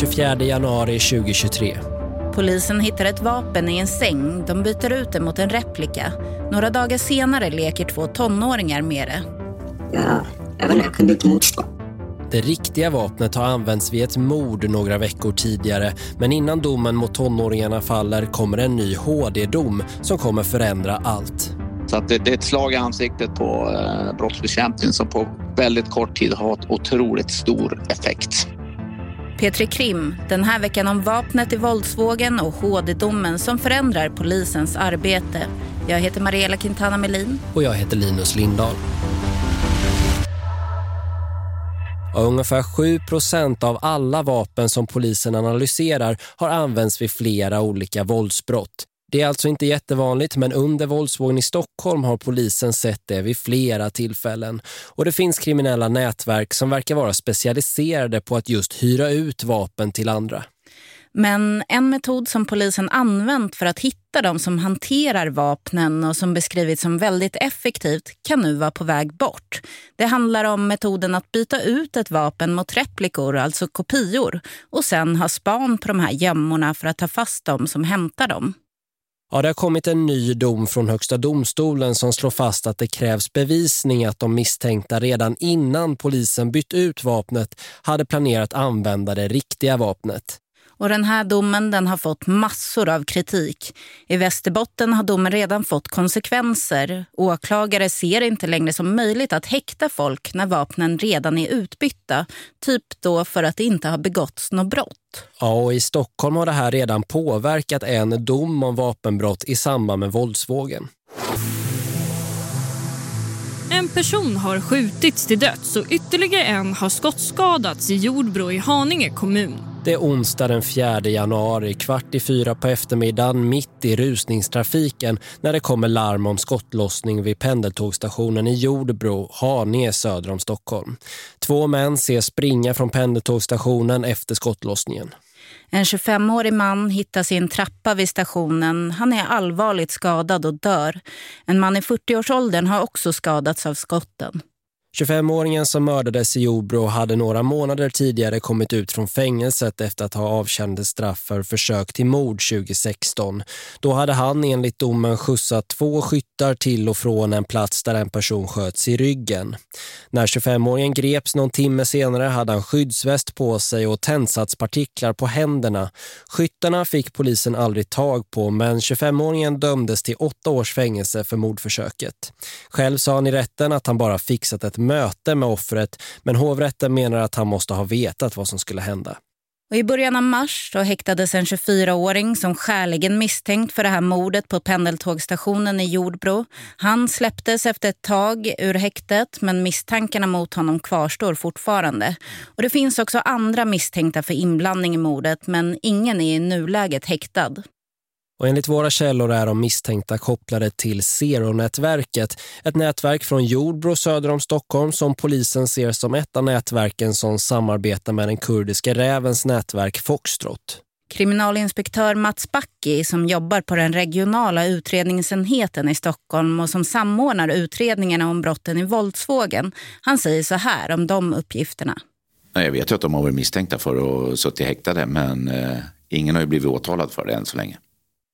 24 januari 2023. Polisen hittar ett vapen i en säng. De byter ut det mot en replika. Några dagar senare leker två tonåringar med det. Ja, jag, inte, jag kunde inte motstå. Det riktiga vapnet har använts vid ett mord några veckor tidigare men innan domen mot tonåringarna faller kommer en ny HD-dom som kommer förändra allt. Så att det, det är ett slag i ansiktet på eh, brottsbekämpningen som på väldigt kort tid har fått otroligt stor effekt. Petri Krim, den här veckan om vapnet i våldsvågen och HD-domen som förändrar polisens arbete. Jag heter Mariella Quintana Melin. Och jag heter Linus Lindahl. Och ungefär 7 procent av alla vapen som polisen analyserar har använts vid flera olika våldsbrott. Det är alltså inte jättevanligt men under våldsvågen i Stockholm har polisen sett det vid flera tillfällen. Och det finns kriminella nätverk som verkar vara specialiserade på att just hyra ut vapen till andra. Men en metod som polisen använt för att hitta de som hanterar vapnen och som beskrivits som väldigt effektivt kan nu vara på väg bort. Det handlar om metoden att byta ut ett vapen mot replikor, alltså kopior, och sen ha span på de här gömmorna för att ta fast dem som hämtar dem. Ja, det har kommit en ny dom från Högsta domstolen som slår fast att det krävs bevisning att de misstänkta redan innan polisen bytt ut vapnet hade planerat använda det riktiga vapnet. Och den här domen den har fått massor av kritik. I Västerbotten har domen redan fått konsekvenser. Åklagare ser inte längre som möjligt att häkta folk när vapnen redan är utbytta. Typ då för att det inte har begåtts något brott. Ja, och i Stockholm har det här redan påverkat en dom om vapenbrott i samband med våldsvågen. En person har skjutits till döds och ytterligare en har skottskadats i Jordbro i Haninge kommun. Det är onsdag den 4 januari, kvart i fyra på eftermiddagen mitt i rusningstrafiken när det kommer larm om skottlossning vid pendeltågstationen i Jordbro, Haninge söder om Stockholm. Två män ses springa från pendeltågstationen efter skottlossningen. En 25-årig man hittas i en trappa vid stationen. Han är allvarligt skadad och dör. En man i 40-årsåldern har också skadats av skotten. 25-åringen som mördades i Jobro hade några månader tidigare kommit ut från fängelset efter att ha avkänt straff för försök till mord 2016. Då hade han enligt domen skjutsat två skyttar till och från en plats där en person sköts i ryggen. När 25-åringen greps någon timme senare hade han skyddsväst på sig och tändsatspartiklar på händerna. Skyttarna fick polisen aldrig tag på men 25-åringen dömdes till åtta års fängelse för mordförsöket. Själv sa han i rätten att han bara fixat ett möte med offret men hovrätten menar att han måste ha vetat vad som skulle hända. Och I början av mars så häktades en 24-åring som skärligen misstänkt för det här mordet på pendeltågstationen i Jordbro. Han släpptes efter ett tag ur häktet men misstankarna mot honom kvarstår fortfarande. Och Det finns också andra misstänkta för inblandning i mordet men ingen är i nuläget häktad. Och enligt våra källor är de misstänkta kopplade till Zero-nätverket, ett nätverk från Jordbro söder om Stockholm som polisen ser som ett av nätverken som samarbetar med den kurdiska rävens nätverk Foxtrot. Kriminalinspektör Mats Backi som jobbar på den regionala utredningsenheten i Stockholm och som samordnar utredningarna om brotten i våldsvågen. Han säger så här om de uppgifterna. Jag vet ju att de har varit misstänkta för att suttit häktade men eh, ingen har ju blivit åtalad för det än så länge.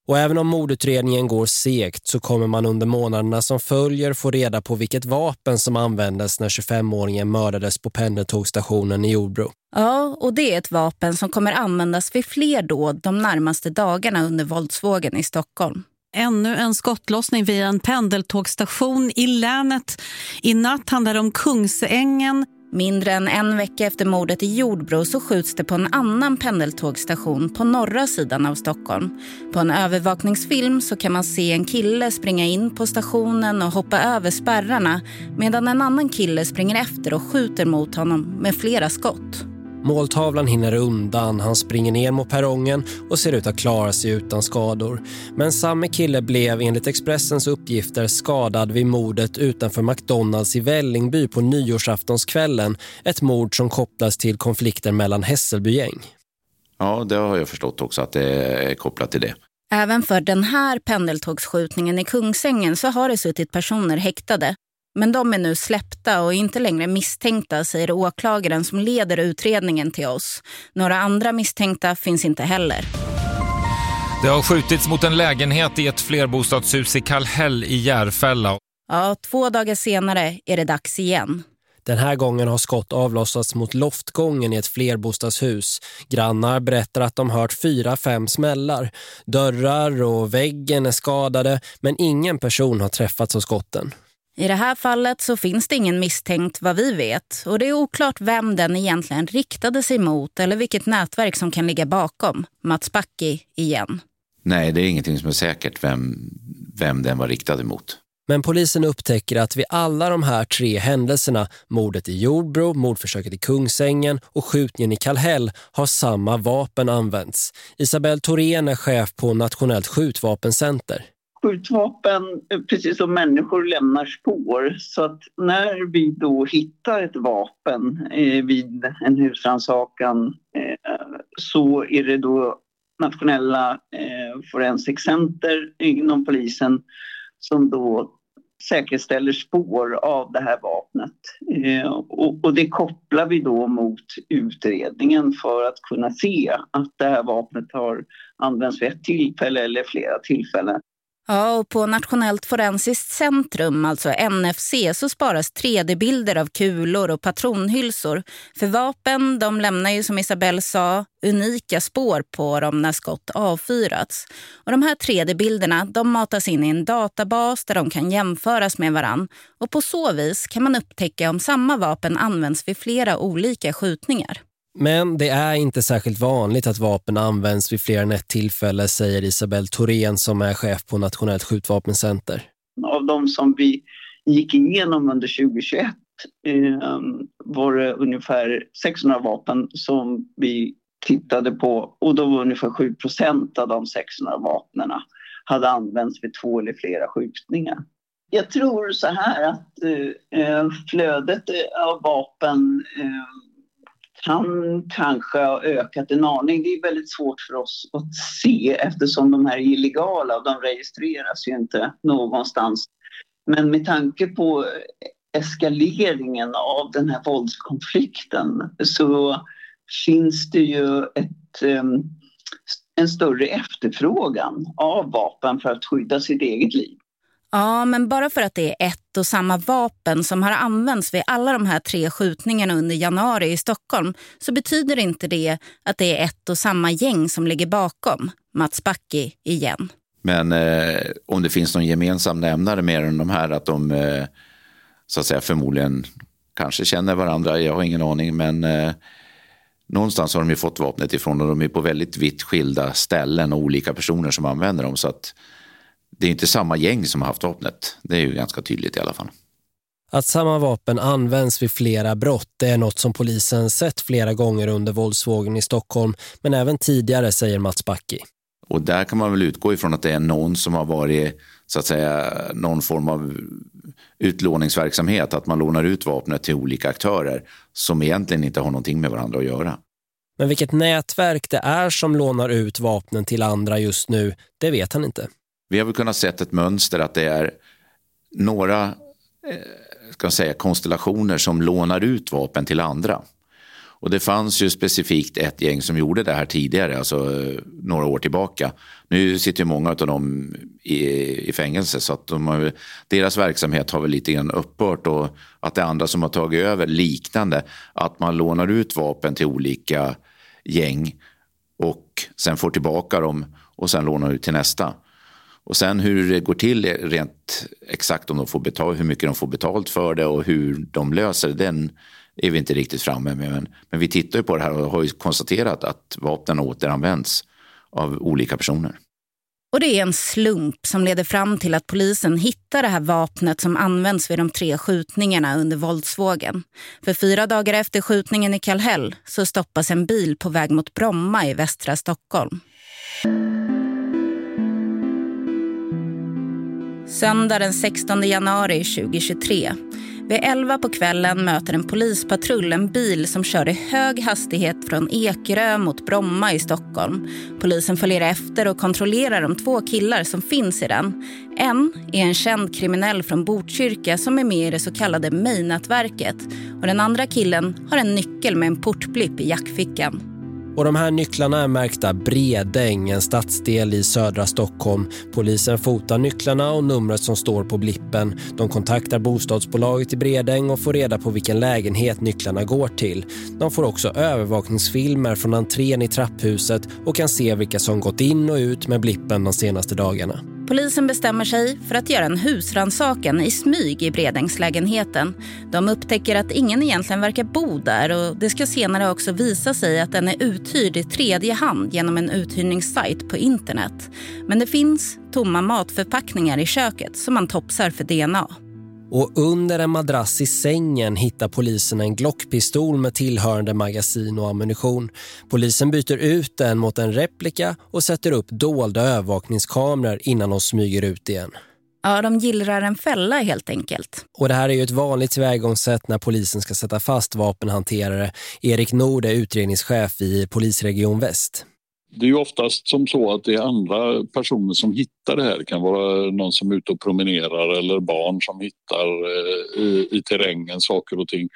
Och även om mordutredningen går segt så kommer man under månaderna som följer få reda på vilket vapen som användes när 25-åringen mördades på pendeltågstationen i Jordbro. Ja, och det är ett vapen som kommer användas vid fler dåd de närmaste dagarna under våldsvågen i Stockholm. Ännu en skottlossning vid en pendeltågstation i länet. I natt handlar det om Kungsängen, Mindre än en vecka efter mordet i Jordbro så skjuts det på en annan pendeltågstation på norra sidan av Stockholm. På en övervakningsfilm så kan man se en kille springa in på stationen och hoppa över spärrarna medan en annan kille springer efter och skjuter mot honom med flera skott. Måltavlan hinner undan, han springer ner mot perrongen och ser ut att klara sig utan skador. Men samme kille blev enligt Expressens uppgifter skadad vid mordet utanför McDonalds i Vällingby på nyårsaftonskvällen. Ett mord som kopplas till konflikter mellan Hässelbygäng. Ja, det har jag förstått också att det är kopplat till det. Även för den här pendeltågsskjutningen i Kungsängen så har det suttit personer häktade. Men de är nu släppta och inte längre misstänkta, säger åklagaren som leder utredningen till oss. Några andra misstänkta finns inte heller. Det har skjutits mot en lägenhet i ett flerbostadshus i Kallhäll i Järfälla. Ja, två dagar senare är det dags igen. Den här gången har skott avlossats mot loftgången i ett flerbostadshus. Grannar berättar att de hört fyra, fem smällar. Dörrar och väggen är skadade men ingen person har träffats av skotten. I det här fallet så finns det ingen misstänkt vad vi vet och det är oklart vem den egentligen riktade sig mot eller vilket nätverk som kan ligga bakom. Mats Backi igen. Nej, det är ingenting som är säkert vem, vem den var riktad emot. Men polisen upptäcker att vid alla de här tre händelserna, mordet i Jordbro, mordförsöket i Kungsängen och skjutningen i Kallhäll har samma vapen använts. Isabel Thorén är chef på Nationellt skjutvapencenter. Skjutvapen, eh, precis som människor, lämnar spår. Så att när vi då hittar ett vapen eh, vid en husrannsakan eh, så är det då nationella eh, Forensic Center inom polisen som då säkerställer spår av det här vapnet. Eh, och, och, det kopplar vi då mot utredningen för att kunna se att det här vapnet har använts vid ett tillfälle eller flera tillfällen. Ja, och på Nationellt forensiskt centrum, alltså NFC, så sparas 3D-bilder av kulor och patronhylsor. För vapen de lämnar ju som Isabelle sa unika spår på dem när skott avfyrats. Och de här 3D-bilderna de matas in i en databas där de kan jämföras med varann. Och på så vis kan man upptäcka om samma vapen används vid flera olika skjutningar. Men det är inte särskilt vanligt att vapen används vid fler än ett tillfälle, säger Isabel Thorén som är chef på Nationellt skjutvapencenter. Av de som vi gick igenom under 2021 eh, var det ungefär 600 vapen som vi tittade på och då var ungefär 7 procent av de 600 vapnen hade använts vid två eller flera skjutningar. Jag tror så här att eh, eh flödet av vapen eh, kan kanske ha ökat en aning. Det är väldigt svårt för oss att se eftersom de här är illegala och de registreras ju inte någonstans. Men med tanke på eskaleringen av den här våldskonflikten så finns det ju ett, ehm, en större efterfrågan av vapen för att skydda sitt eget liv. Ja, men bara för att det är ett och samma vapen som har använts vid alla de här tre skjutningarna under januari i Stockholm så betyder inte det att det är ett och samma gäng som ligger bakom. Mats Backi igen. Men eh, om det finns någon gemensam nämnare mer än de här att de eh, så att säga förmodligen kanske känner varandra, jag har ingen aning, men eh, någonstans har de ju fått vapnet ifrån och de är på väldigt vitt skilda ställen och olika personer som använder dem. Så att det är inte samma gäng som har haft vapnet. Det är ju ganska tydligt i alla fall. Att samma vapen används vid flera brott är något som polisen sett flera gånger under våldsvågen i Stockholm men även tidigare, säger Mats Backi. Och där kan man väl utgå ifrån att det är någon som har varit så att säga någon form av utlåningsverksamhet, att man lånar ut vapnet till olika aktörer som egentligen inte har någonting med varandra att göra. Men vilket nätverk det är som lånar ut vapnen till andra just nu, det vet han inte. Vi har väl kunnat se ett mönster att det är några eh, ska säga, konstellationer som lånar ut vapen till andra. Och det fanns ju specifikt ett gäng som gjorde det här tidigare, alltså eh, några år tillbaka. Nu sitter ju många av dem i, i fängelse så att de har, deras verksamhet har väl lite grann upphört och att det är andra som har tagit över liknande. Att man lånar ut vapen till olika gäng och sen får tillbaka dem och sen lånar ut till nästa. Och sen hur det går till rent exakt om de får betalt, hur mycket de får betalt för det och hur de löser det, den är vi inte riktigt framme med. Men, men vi tittar ju på det här och har ju konstaterat att vapnen återanvänds av olika personer. Och det är en slump som leder fram till att polisen hittar det här vapnet som används vid de tre skjutningarna under våldsvågen. För fyra dagar efter skjutningen i Kallhäll så stoppas en bil på väg mot Bromma i västra Stockholm. Söndag den 16 januari 2023. Vid 11 på kvällen möter en polispatrull en bil som kör i hög hastighet från Ekerö mot Bromma i Stockholm. Polisen följer efter och kontrollerar de två killar som finns i den. En är en känd kriminell från Botkyrka som är med i det så kallade Mejnätverket Och den andra killen har en nyckel med en portblipp i jackfickan. Och de här nycklarna är märkta Bredäng, en stadsdel i södra Stockholm. Polisen fotar nycklarna och numret som står på blippen. De kontaktar bostadsbolaget i Bredäng och får reda på vilken lägenhet nycklarna går till. De får också övervakningsfilmer från entrén i trapphuset och kan se vilka som gått in och ut med blippen de senaste dagarna. Polisen bestämmer sig för att göra en husransaken i smyg i Bredängslägenheten. De upptäcker att ingen egentligen verkar bo där och det ska senare också visa sig att den är uthyrd i tredje hand genom en uthyrningssajt på internet. Men det finns tomma matförpackningar i köket som man topsar för DNA. Och under en madrass i sängen hittar polisen en glockpistol med tillhörande magasin och ammunition. Polisen byter ut den mot en replika och sätter upp dolda övervakningskameror innan de smyger ut igen. Ja, de gillrar en fälla helt enkelt. Och det här är ju ett vanligt tillvägångssätt när polisen ska sätta fast vapenhanterare. Erik Nord är utredningschef i Polisregion Väst. Det är ju oftast som så att det är andra personer som hittar det här. Det kan vara någon som är ute och promenerar eller barn som hittar eh, i, i terrängen saker och ting.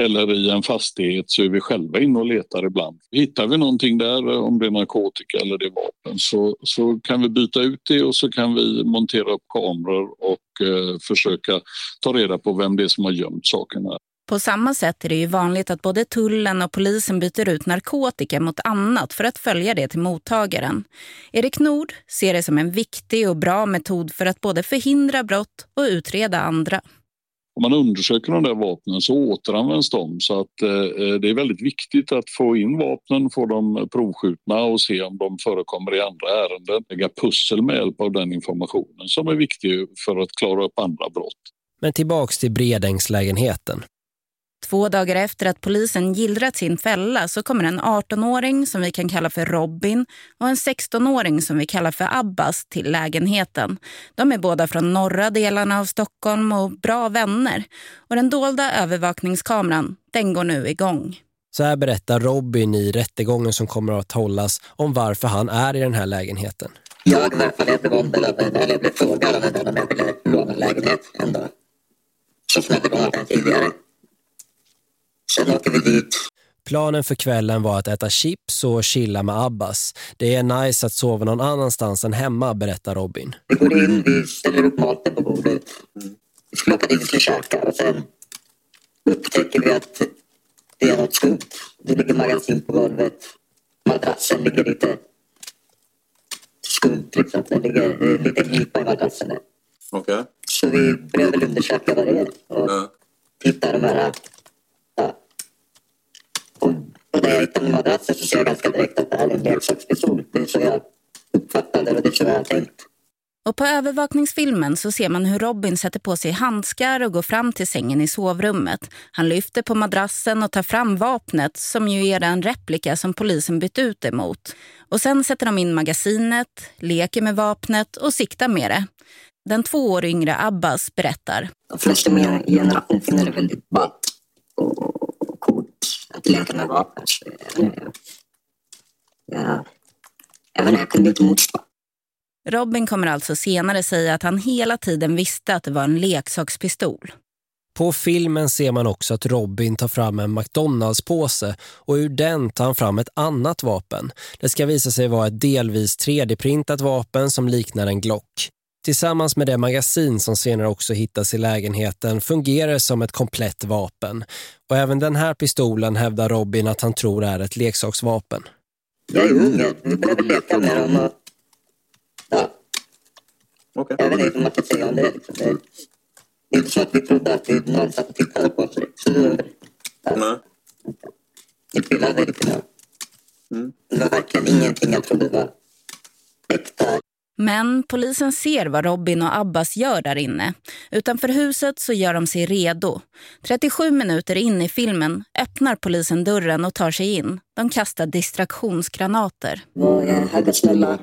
Eller i en fastighet så är vi själva inne och letar ibland. Hittar vi någonting där, eh, om det är narkotika eller det är vapen, så, så kan vi byta ut det och så kan vi montera upp kameror och eh, försöka ta reda på vem det är som har gömt sakerna. På samma sätt är det ju vanligt att både tullen och polisen byter ut narkotika mot annat för att följa det till mottagaren. Erik Nord ser det som en viktig och bra metod för att både förhindra brott och utreda andra. Om man undersöker de där vapnen så återanvänds de så att eh, det är väldigt viktigt att få in vapnen, få dem provskjutna och se om de förekommer i andra ärenden. Lägga pussel med hjälp av den informationen som är viktig för att klara upp andra brott. Men tillbaks till Bredängslägenheten. Två dagar efter att polisen gillrat sin fälla så kommer en 18-åring som vi kan kalla för Robin och en 16-åring som vi kallar för Abbas till lägenheten. De är båda från norra delarna av Stockholm och bra vänner. Och den dolda övervakningskameran, den går nu igång. Så här berättar Robin i rättegången som kommer att hållas om varför han är i den här lägenheten. Jag var blev ombedd, eller jag blev frågad om jag ville låna lägenhet en dag. Så jag hade lånat den tidigare. Sen åker vi dit. Planen för kvällen var att äta chips och chilla med Abbas. Det är nice att sova någon annanstans än hemma, berättar Robin. Vi går in, vi ställer upp maten på bordet. Vi skulle åka dit och skulle käka och sen upptäcker vi att det är något skumt. Det ligger magasin på golvet. Madrassen ligger lite skumt liksom. Det ligger lite glipa i madrassen. Okej. Okay. Så vi börjar väl undersöka vad det är och ja. hitta de här och när jag hittade madrassen så ser jag ganska direkt att det här är en leksakspistol. Det är så jag uppfattade och det är så jag har tänkt. Och på övervakningsfilmen så ser man hur Robin sätter på sig handskar och går fram till sängen i sovrummet. Han lyfter på madrassen och tar fram vapnet som ju är en replika som polisen bytt ut emot. Och sen sätter de in magasinet, leker med vapnet och siktar med det. Den två år yngre Abbas berättar. De flesta i min generation finner det väldigt ballt och att leka med vapen. Så jag, jag, jag, vet inte, jag kunde inte motstå. Robin kommer alltså senare säga att han hela tiden visste att det var en leksakspistol. På filmen ser man också att Robin tar fram en McDonalds-påse och ur den tar han fram ett annat vapen. Det ska visa sig vara ett delvis 3D-printat vapen som liknar en Glock. Tillsammans med det magasin som senare också hittas i lägenheten fungerar som ett komplett vapen. Och även den här pistolen hävdar Robin att han tror är ett leksaksvapen. Jag är ung, vi behöver leka med dem. Ja. Okay. Jag vet inte vad man kan säga om det. Liksom. Det är inte så att vi trodde att vi någon satt och tittade på det, ja. Nej. Det lite nu. Mm. Det var verkligen ingenting jag trodde var äkta. Men polisen ser vad Robin och Abbas gör där inne. Utanför huset så gör de sig redo. 37 minuter in i filmen öppnar polisen dörren och tar sig in. De kastar distraktionsgranater. Och jag hade snälla.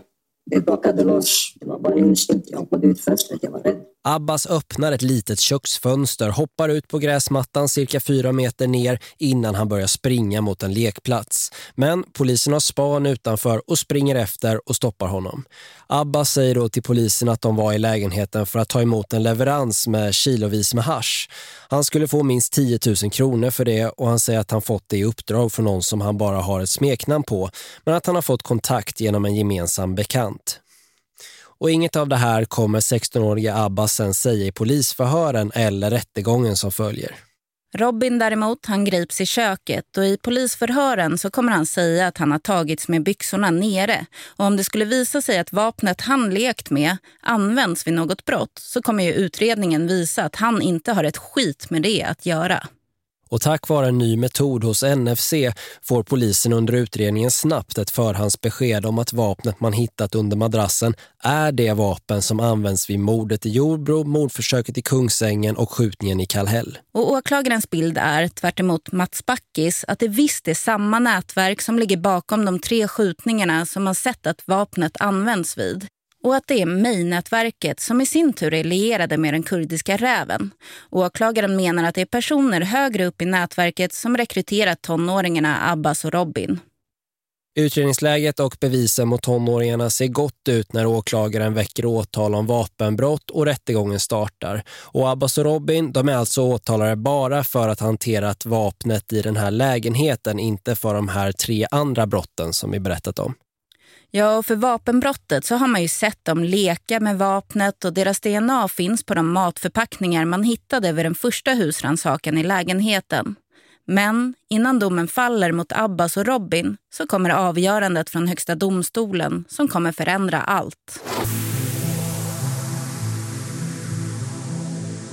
Vi bakade loss. Det var bara instinkt. Jag hoppade ut fönstret. Jag var rädd. Abbas öppnar ett litet köksfönster, hoppar ut på gräsmattan cirka fyra meter ner innan han börjar springa mot en lekplats. Men polisen har span utanför och springer efter och stoppar honom. Abbas säger då till polisen att de var i lägenheten för att ta emot en leverans med kilovis med hash. Han skulle få minst 10 000 kronor för det och han säger att han fått det i uppdrag från någon som han bara har ett smeknamn på men att han har fått kontakt genom en gemensam bekant. Och inget av det här kommer 16-årige Abbas sen säga i polisförhören eller rättegången som följer. Robin däremot, han grips i köket och i polisförhören så kommer han säga att han har tagits med byxorna nere. Och om det skulle visa sig att vapnet han lekt med används vid något brott så kommer ju utredningen visa att han inte har ett skit med det att göra. Och tack vare en ny metod hos NFC får polisen under utredningen snabbt ett förhandsbesked om att vapnet man hittat under madrassen är det vapen som används vid mordet i Jordbro, mordförsöket i Kungsängen och skjutningen i Kallhäll. Och åklagarens bild är, tvärt emot Mats Backis, att det visst är samma nätverk som ligger bakom de tre skjutningarna som man sett att vapnet används vid och att det är Mei-nätverket som i sin tur är lierade med den kurdiska räven. Åklagaren menar att det är personer högre upp i nätverket som rekryterat tonåringarna Abbas och Robin. Utredningsläget och bevisen mot tonåringarna ser gott ut när åklagaren väcker åtal om vapenbrott och rättegången startar. Och Abbas och Robin de är alltså åtalare bara för att hanterat vapnet i den här lägenheten, inte för de här tre andra brotten som vi berättat om. Ja, och för vapenbrottet så har man ju sett dem leka med vapnet och deras DNA finns på de matförpackningar man hittade vid den första husransaken i lägenheten. Men innan domen faller mot Abbas och Robin så kommer avgörandet från högsta domstolen som kommer förändra allt.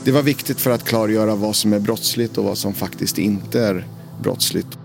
Det var viktigt för att klargöra vad som är brottsligt och vad som faktiskt inte är brottsligt.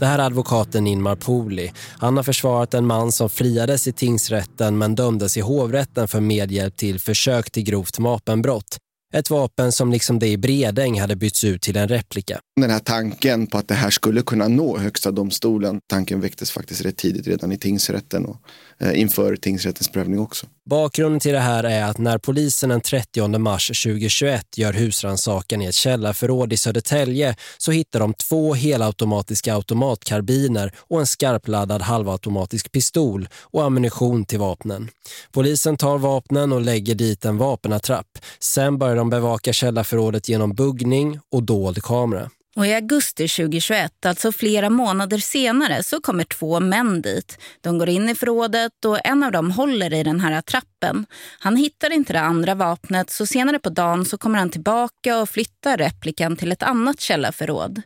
Det här är advokaten Inmar Poli. Han har försvarat en man som friades i tingsrätten men dömdes i hovrätten för medhjälp till försök till grovt vapenbrott. Ett vapen som liksom det i Bredäng hade bytts ut till en replika. Den här tanken på att det här skulle kunna nå högsta domstolen, tanken väcktes faktiskt rätt tidigt redan i tingsrätten och Eh, inför tingsrättens prövning också. Bakgrunden till det här är att när polisen den 30 mars 2021 gör husransakan i ett källarförråd i Södertälje så hittar de två helautomatiska automatkarbiner och en skarpladdad halvautomatisk pistol och ammunition till vapnen. Polisen tar vapnen och lägger dit en vapenattrapp. Sen börjar de bevaka källarförrådet genom buggning och dold kamera. Och I augusti 2021, alltså flera månader senare, så kommer två män dit. De går in i förrådet och en av dem håller i den här trappen. Han hittar inte det andra vapnet så senare på dagen så kommer han tillbaka och flyttar replikan till ett annat källarförråd.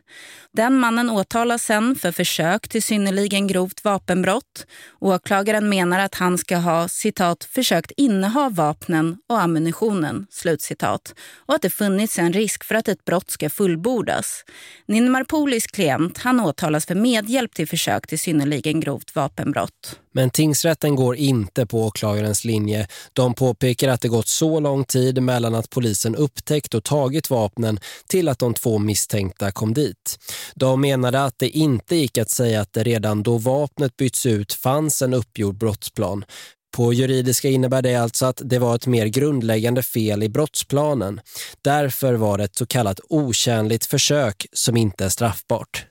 Den mannen åtalas sen för försök till synnerligen grovt vapenbrott. Åklagaren menar att han ska ha citat, försökt inneha vapnen och ammunitionen slutcitat, och att det funnits en risk för att ett brott ska fullbordas. Ninmar Polis klient han åtalas för medhjälp till försök till synnerligen grovt vapenbrott. Men tingsrätten går inte på åklagarens linje. De påpekar att det gått så lång tid mellan att polisen upptäckt och tagit vapnen till att de två misstänkta kom dit. De menade att det inte gick att säga att det redan då vapnet byts ut fanns en uppgjord brottsplan. På juridiska innebär det alltså att det var ett mer grundläggande fel i brottsplanen. Därför var det ett så kallat okänligt försök som inte är straffbart.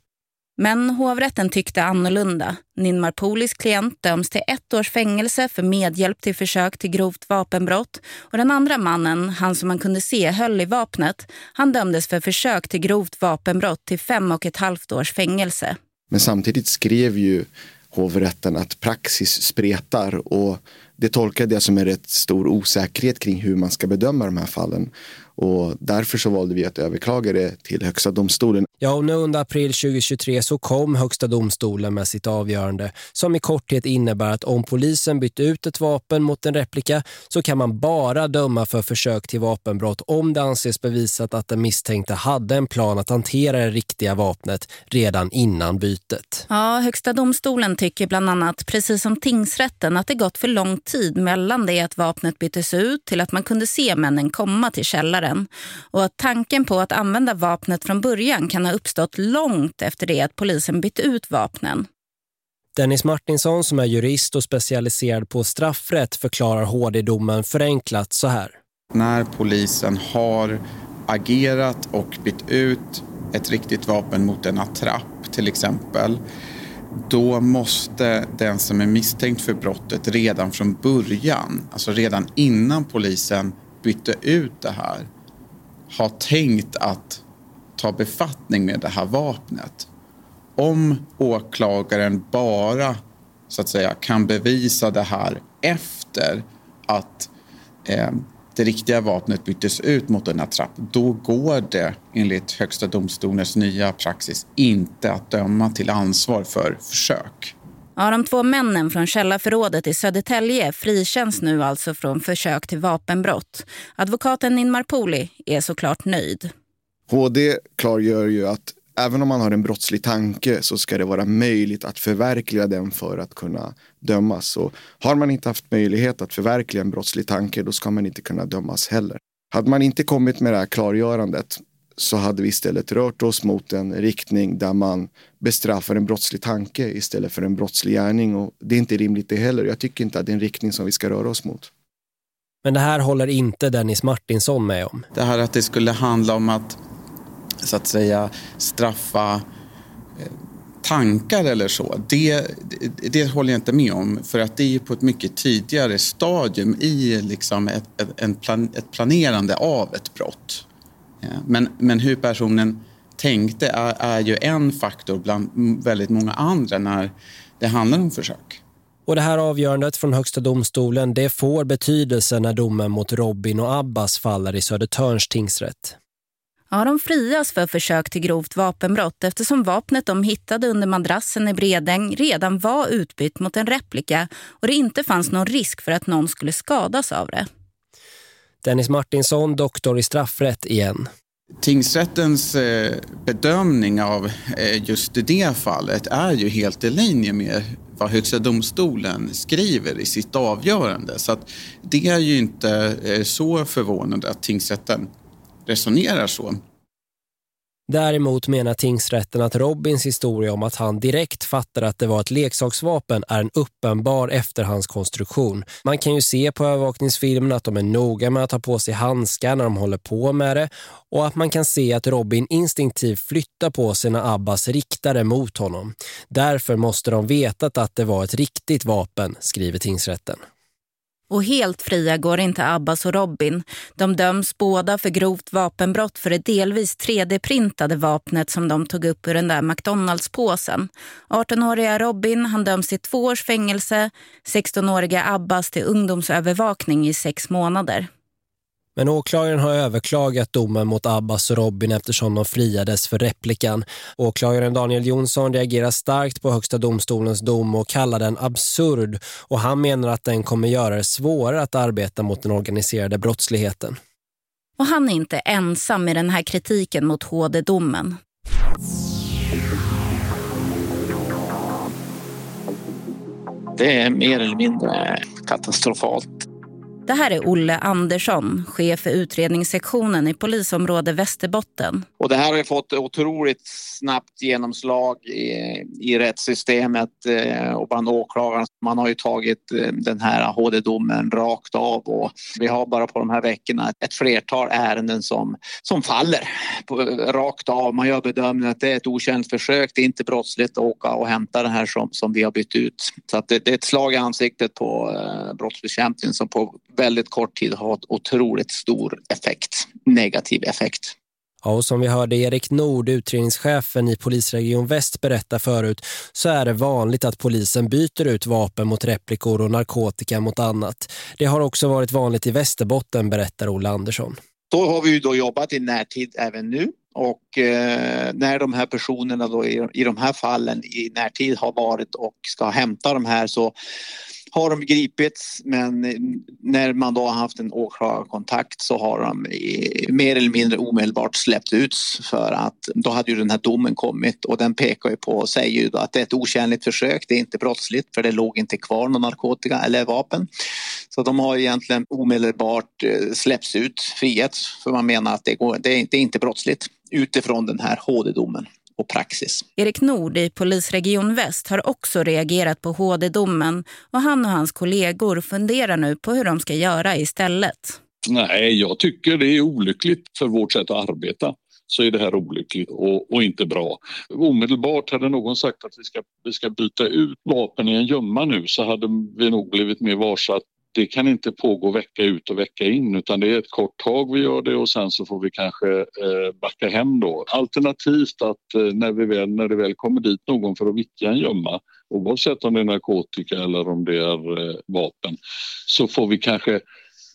Men hovrätten tyckte annorlunda. Ninmar Polis klient döms till ett års fängelse för medhjälp till försök till grovt vapenbrott. Och den andra mannen, han som man kunde se höll i vapnet, han dömdes för försök till grovt vapenbrott till fem och ett halvt års fängelse. Men samtidigt skrev ju hovrätten att praxis spretar och det tolkade jag som en rätt stor osäkerhet kring hur man ska bedöma de här fallen. Och därför så valde vi att överklaga det till högsta domstolen. Ja, och nu under april 2023 så kom högsta domstolen med sitt avgörande som i korthet innebär att om polisen bytt ut ett vapen mot en replika så kan man bara döma för försök till vapenbrott om det anses bevisat att den misstänkte hade en plan att hantera det riktiga vapnet redan innan bytet. Ja, högsta domstolen tycker bland annat, precis som tingsrätten, att det gått för lång tid mellan det att vapnet byttes ut till att man kunde se männen komma till källaren. Och att tanken på att använda vapnet från början kan ha uppstått långt efter det att polisen bytt ut vapnen. Dennis Martinsson som är jurist och specialiserad på straffrätt förklarar HD-domen förenklat så här. När polisen har agerat och bytt ut ett riktigt vapen mot en attrapp till exempel då måste den som är misstänkt för brottet redan från början, alltså redan innan polisen bytte ut det här, har tänkt att ta befattning med det här vapnet. Om åklagaren bara så att säga kan bevisa det här efter att eh, det riktiga vapnet byttes ut mot en attrapp, då går det enligt Högsta domstolens nya praxis inte att döma till ansvar för försök. Ja, de två männen från källarförrådet i Södertälje frikänns nu alltså från försök till vapenbrott. Advokaten Ninmar Poli är såklart nöjd. HD klargör ju att även om man har en brottslig tanke så ska det vara möjligt att förverkliga den för att kunna dömas. Och har man inte haft möjlighet att förverkliga en brottslig tanke då ska man inte kunna dömas heller. Hade man inte kommit med det här klargörandet så hade vi istället rört oss mot en riktning där man bestraffar en brottslig tanke istället för en brottslig gärning. Och det är inte rimligt det heller. Jag tycker inte att det är en riktning som vi ska röra oss mot. Men det här håller inte Dennis Martinsson med om. Det här att det skulle handla om att så att säga straffa eh, tankar eller så, det, det, det, håller jag inte med om. För att det är ju på ett mycket tidigare stadium i liksom ett, ett, plan, ett planerande av ett brott. Men, men hur personen tänkte är, är ju en faktor bland väldigt många andra när det handlar om försök. Och det här avgörandet från högsta domstolen det får betydelse när domen mot Robin och Abbas faller i Södertörns tingsrätt. Ja, de frias för försök till grovt vapenbrott eftersom vapnet de hittade under madrassen i Bredäng redan var utbytt mot en replika och det inte fanns någon risk för att någon skulle skadas av det. Dennis Martinsson, doktor i straffrätt igen. Tingsrättens eh, bedömning av eh, just det fallet är ju helt i linje med vad Högsta domstolen skriver i sitt avgörande. Så att det är ju inte eh, så förvånande att tingsrätten resonerar så. Däremot menar tingsrätten att Robins historia om att han direkt fattar att det var ett leksaksvapen är en uppenbar efterhandskonstruktion. Man kan ju se på övervakningsfilmen att de är noga med att ta på sig handskar när de håller på med det och att man kan se att Robin instinktivt flyttar på sig när Abbas riktare mot honom. Därför måste de veta att det var ett riktigt vapen, skriver tingsrätten. Och helt fria går inte Abbas och Robin. De döms båda för grovt vapenbrott för det delvis 3D-printade vapnet som de tog upp ur den där McDonalds-påsen. 18-åriga Robin han döms till två års fängelse, 16-åriga Abbas till ungdomsövervakning i sex månader. Men åklagaren har överklagat domen mot Abbas och Robin eftersom de friades för replikan. Åklagaren Daniel Jonsson reagerar starkt på högsta domstolens dom och kallar den absurd och han menar att den kommer göra det svårare att arbeta mot den organiserade brottsligheten. Och han är inte ensam i den här kritiken mot HD-domen. Det är mer eller mindre katastrofalt det här är Olle Andersson, chef för utredningssektionen i polisområde Västerbotten. Och det här har fått otroligt snabbt genomslag i, i rättssystemet eh, och bland åklagaren. Man har ju tagit eh, den här HD-domen rakt av och vi har bara på de här veckorna ett flertal ärenden som, som faller på, rakt av. Man gör bedömningen att det är ett okänt försök, det är inte brottsligt att åka och hämta det här som, som vi har bytt ut. Så att det, det är ett slag i ansiktet på eh, brottsbekämpningen som på väldigt kort tid har ett otroligt stor effekt, negativ effekt. Ja, och som vi hörde Erik Nord, utredningschefen i polisregion Väst berätta förut så är det vanligt att polisen byter ut vapen mot replikor och narkotika mot annat. Det har också varit vanligt i Västerbotten, berättar Ola Andersson. Då har vi då jobbat i närtid även nu och eh, när de här personerna då i, i de här fallen i närtid har varit och ska hämta de här så har de gripits men när man då har haft en åklagarkontakt så har de mer eller mindre omedelbart släppt ut för att då hade ju den här domen kommit och den pekar ju på och säger ju då att det är ett otjänligt försök, det är inte brottsligt för det låg inte kvar någon narkotika eller vapen. Så de har egentligen omedelbart eh, släppts ut, frihet, för man menar att det, går, det, är, det är inte brottsligt utifrån den här HD-domen och praxis. Erik Nord i polisregion Väst har också reagerat på HD-domen och han och hans kollegor funderar nu på hur de ska göra istället. Nej, jag tycker det är olyckligt för vårt sätt att arbeta så är det här olyckligt och, och, inte bra. Omedelbart hade någon sagt att vi ska, vi ska byta ut vapen i en gömma nu så hade vi nog blivit mer varsa det kan inte pågå vecka ut och vecka in utan det är ett kort tag vi gör det och sen så får vi kanske eh, backa hem då. Alternativt att eh, när, vi väl, när det väl kommer dit någon för att vittja en gömma oavsett om det är narkotika eller om det är eh, vapen så får vi kanske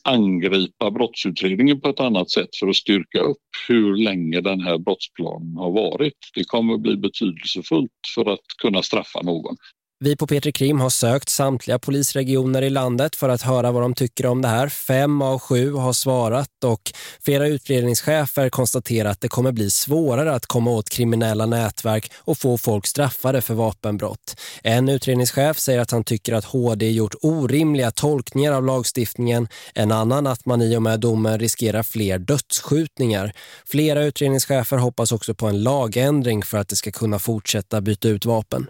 angripa brottsutredningen på ett annat sätt för att styrka upp hur länge den här brottsplanen har varit. Det kommer att bli betydelsefullt för att kunna straffa någon. Vi på Petri Krim har sökt samtliga polisregioner i landet för att höra vad de tycker om det här. Fem av sju har svarat och flera utredningschefer konstaterar att det kommer bli svårare att komma åt kriminella nätverk och få folk straffade för vapenbrott. En utredningschef säger att han tycker att HD gjort orimliga tolkningar av lagstiftningen. En annan att man i och med domen riskerar fler dödsskjutningar. Flera utredningschefer hoppas också på en lagändring för att det ska kunna fortsätta byta ut vapen.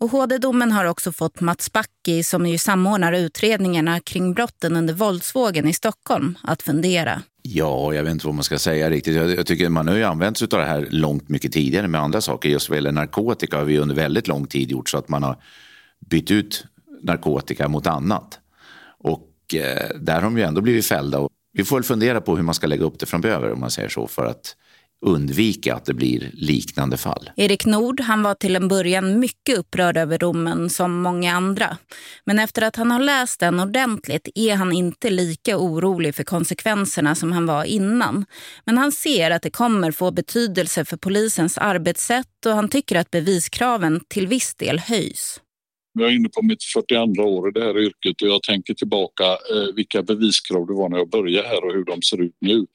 Och HD-domen har också fått Mats Backi som ju samordnar utredningarna kring brotten under våldsvågen i Stockholm att fundera. Ja, jag vet inte vad man ska säga riktigt. Jag, jag tycker man har ju använt sig av det här långt mycket tidigare med andra saker. Just vad gäller narkotika har vi under väldigt lång tid gjort så att man har bytt ut narkotika mot annat. Och eh, där har de ju ändå blivit fällda. Och vi får väl fundera på hur man ska lägga upp det framöver om man säger så för att undvika att det blir liknande fall. Erik Nord han var till en början mycket upprörd över domen som många andra. Men efter att han har läst den ordentligt är han inte lika orolig för konsekvenserna som han var innan. Men han ser att det kommer få betydelse för polisens arbetssätt och han tycker att beviskraven till viss del höjs. Jag är inne på mitt 42 år i det här yrket och jag tänker tillbaka eh, vilka beviskrav det var när jag började här och hur de ser ut nu.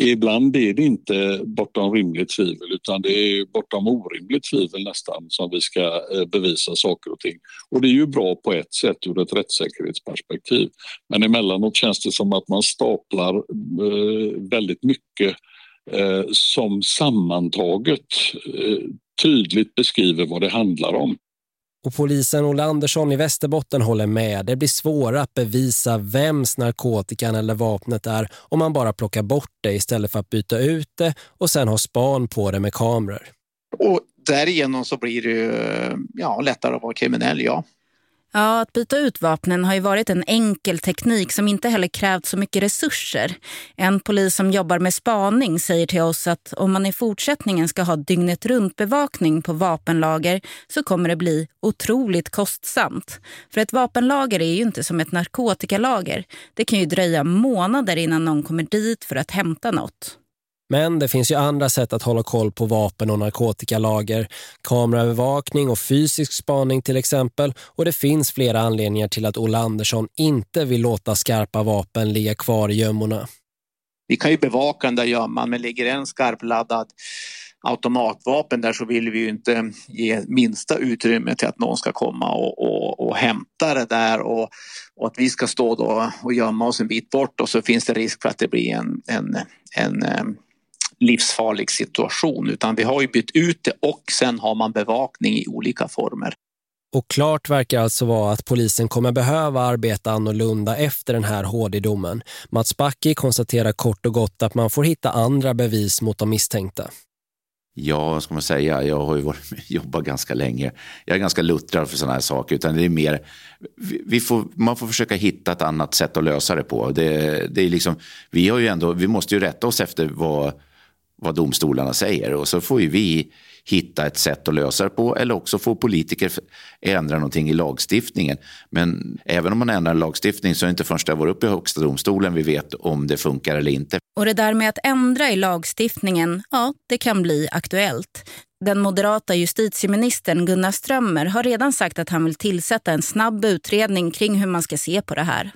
Ibland är det inte bortom rimligt tvivel utan det är bortom orimligt tvivel nästan som vi ska eh, bevisa saker och ting. Och det är ju bra på ett sätt ur ett rättssäkerhetsperspektiv. Men emellanåt känns det som att man staplar eh, väldigt mycket eh, som sammantaget tydligt beskriver vad det handlar om. Och polisen Olle Andersson i Västerbotten håller med. Det blir svårare att bevisa vems narkotikan eller vapnet är om man bara plockar bort det istället för att byta ut det och sen ha span på det med kameror. Och därigenom så blir det ja, lättare att vara kriminell, ja. Ja, att byta ut vapnen har ju varit en enkel teknik som inte heller krävt så mycket resurser. En polis som jobbar med spaning säger till oss att om man i fortsättningen ska ha dygnet runt bevakning på vapenlager så kommer det bli otroligt kostsamt. För ett vapenlager är ju inte som ett narkotikalager. Det kan ju dröja månader innan någon kommer dit för att hämta något. Men det finns ju andra sätt att hålla koll på vapen- och narkotikalager. Kameraövervakning och fysisk spaning till exempel. Och det finns flera anledningar till att Ola Andersson inte vill låta skarpa vapen ligga kvar i gömmorna. Vi kan ju bevaka den där gömman men ligger en skarpladdad automatvapen där så vill vi ju inte ge minsta utrymme till att någon ska komma och, och, och hämta det där och, och, att vi ska stå då och gömma oss en bit bort och så finns det risk för att det blir en, en, en eh, livsfarlig situation utan vi har ju bytt ut det och sen har man bevakning i olika former. Och klart verkar alltså vara att polisen kommer behöva arbeta annorlunda efter den här HD-domen. Mats Backi konstaterar kort och gott att man får hitta andra bevis mot de misstänkta. Ja, vad ska man säga? Jag har ju varit, jobbat ganska länge. Jag är ganska luttrad för sådana här saker. Utan det är mer, vi får, man får försöka hitta ett annat sätt att lösa det på. Det, det är liksom, vi, har ju ändå, vi måste ju rätta oss efter vad vad domstolarna säger. Och så får ju vi hitta ett sätt att lösa det på eller också får politiker ändra någonting i lagstiftningen. Men även om man ändrar lagstiftning så är det inte förrän det var upp i högsta domstolen vi vet om det funkar eller inte. Och det där med att ändra i lagstiftningen, ja, det kan bli aktuellt. Den moderata justitieministern Gunnar Strömmer har redan sagt att han vill tillsätta en snabb utredning kring hur man ska se på det här.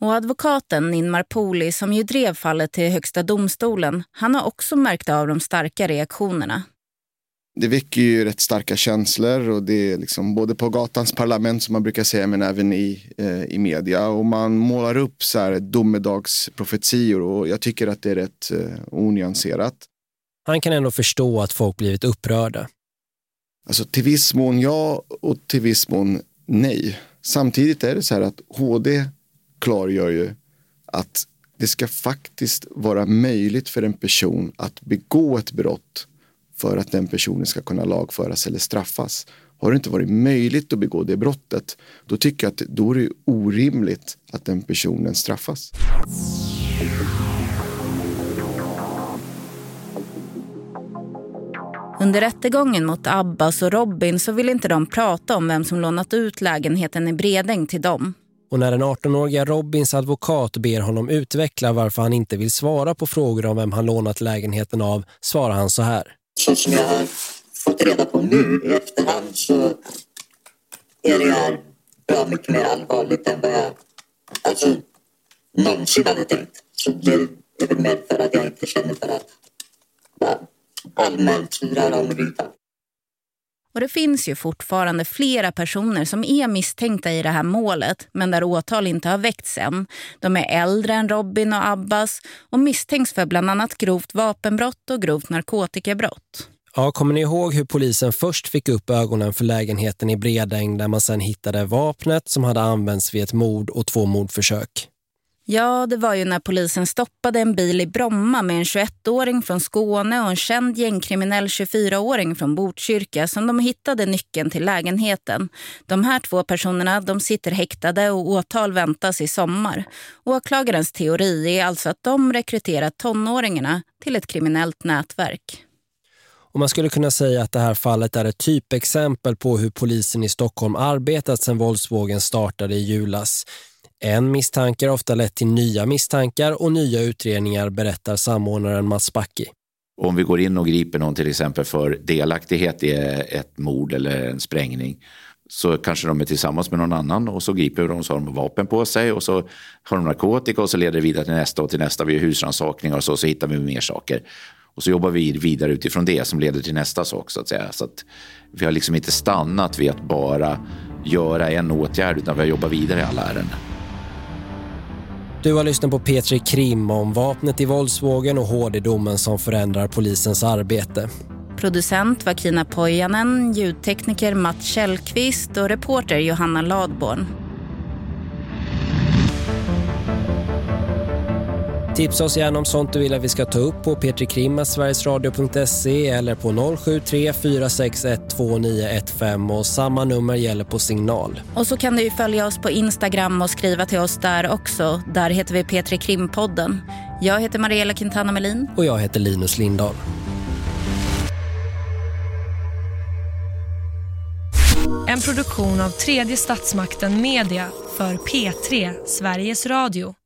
Och advokaten Ninmar Poli som ju drev fallet till högsta domstolen, han har också märkt av de starka reaktionerna. Det väcker ju rätt starka känslor och det är liksom både på gatans parlament som man brukar säga men även i, eh, i media. Och man målar upp så här domedagsprofetior och jag tycker att det är rätt eh, onyanserat. Han kan ändå förstå att folk blivit upprörda. Alltså till viss mån ja och till viss mån nej. Samtidigt är det så här att HD klargör ju att det ska faktiskt vara möjligt för en person att begå ett brott för att den personen ska kunna lagföras eller straffas. Har det inte varit möjligt att begå det brottet, då tycker jag att då är det orimligt att den personen straffas. Under rättegången mot Abbas och Robin så vill inte de prata om vem som lånat ut lägenheten i Bredäng till dem. Och när den 18-åriga Robins advokat ber honom utveckla varför han inte vill svara på frågor om vem han lånat lägenheten av svarar han så här. Så som jag har fått reda på nu i efterhand så är det här bra mycket mer allvarligt än vad jag alltså, någonsin hade tänkt. Så det är väl mer för att jag inte känner för att bara allmänt röra om vitan. Och det finns ju fortfarande flera personer som är misstänkta i det här målet men där åtal inte har väckts än. De är äldre än Robin och Abbas och misstänks för bland annat grovt vapenbrott och grovt narkotikabrott. Ja, kommer ni ihåg hur polisen först fick upp ögonen för lägenheten i Bredäng där man sen hittade vapnet som hade använts vid ett mord och två mordförsök? Ja, det var ju när polisen stoppade en bil i Bromma med en 21-åring från Skåne och en känd gängkriminell 24-åring från Botkyrka som de hittade nyckeln till lägenheten. De här två personerna de sitter häktade och åtal väntas i sommar. Åklagarens teori är alltså att de rekryterat tonåringarna till ett kriminellt nätverk. Och man skulle kunna säga att det här fallet är ett typexempel på hur polisen i Stockholm arbetat sedan våldsvågen startade i julas. En misstanke har ofta lett till nya misstankar och nya utredningar, berättar samordnaren Mats Backi. Om vi går in och griper någon till exempel för delaktighet i ett mord eller en sprängning så kanske de är tillsammans med någon annan och så griper vi dem så har de vapen på sig och så har de narkotika och så leder det vidare till nästa och till nästa. Vi har husrannsakningar och så, så hittar vi mer saker. Och så jobbar vi vidare utifrån det som leder till nästa sak så att säga. Så att vi har liksom inte stannat vid att bara göra en åtgärd utan vi har jobbat vidare i alla ärenden. Du har lyssnat på Petri Krim om vapnet i våldsvågen och HD-domen som förändrar polisens arbete. Producent var Kina Pojanen, ljudtekniker Mats Källqvist och reporter Johanna Ladborn. Tipsa oss gärna om sånt du vill att vi ska ta upp på petrikrim.sverigesradio.se eller på 073 461 2915 och samma nummer gäller på signal. Och så kan du ju följa oss på Instagram och skriva till oss där också. Där heter vi Petri Krimpodden. Jag heter Mariella Quintana Melin. Och jag heter Linus Lindahl. En produktion av tredje statsmakten Media för P3 Sveriges Radio.